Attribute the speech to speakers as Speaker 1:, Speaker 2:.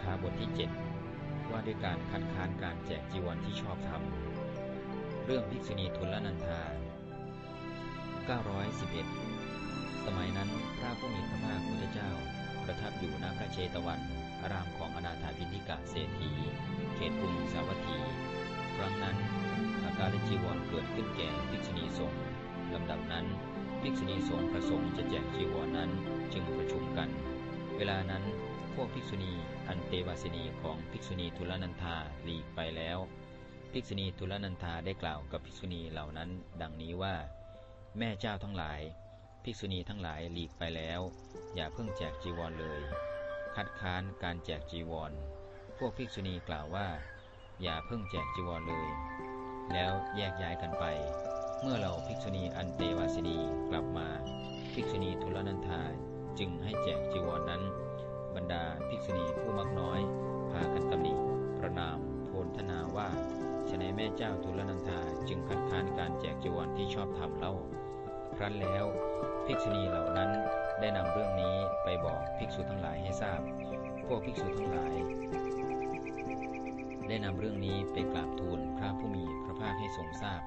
Speaker 1: ขาบทที่ 7 ว่าด้วยการคัดค้านการแจกจีวรที่ชอบธรรม เรื่องภิกษุณีทุลนันธา 911 สมัยนั้นพระผู้มีพระภาคพุทธเจ้า ประทับอยู่ณพระเชตวัน อารามของอนาถาพินิกาเศรษฐี เขตกรุงสาวัตถี ครั้งนั้น อาการจีวรเกิดขึ้นแก่ภิกษุณีสงฆ์ลำดับนั้นภิกษุณีสงฆ์ประสงค์จะแจกจีวรนนั้นจึงประชุมกัน เวลานั้นพวกภิกษุณีอั เตวาสินีของภิกษุณีทุลนันธาหลีกไปแล้ว ภิกษุณีทุลนันธาได้กล่าวกับภิกษุณีเหล่านั้น ดังนี้ว่า แม่เจ้าทั้งหลาย ภิกษุณีทั้งหลายหลีกไปแล้ว อย่าเพิ่งแจกจีวรเลย คัดค้านการแจกจีวร พวกภิกษุณีกล่าวว่า อย่าเพิ่งแจกจีวรเลย แล้วแยกย้ายกันไป เมื่อเราภิกษุณีอันเตวาสินีกลับมา ภิกษุณีทุลนันธาจึงให้แจกจีวรนนั้น ในแม่เจ้าทุลนันทาจึงคัดค้านการแจกจีวรที่ชอบทำเล่า ครั้นแล้วภิกษุณีเหล่านั้นได้นำเรื่องนี้ไปบอกภิกษุทั้งหลายให้ทราบ พวกภิกษุทั้งหลาย ได้นำเรื่องนี้ไปกราบทูลพระผู้มีพระภาคให้ทรงทราบ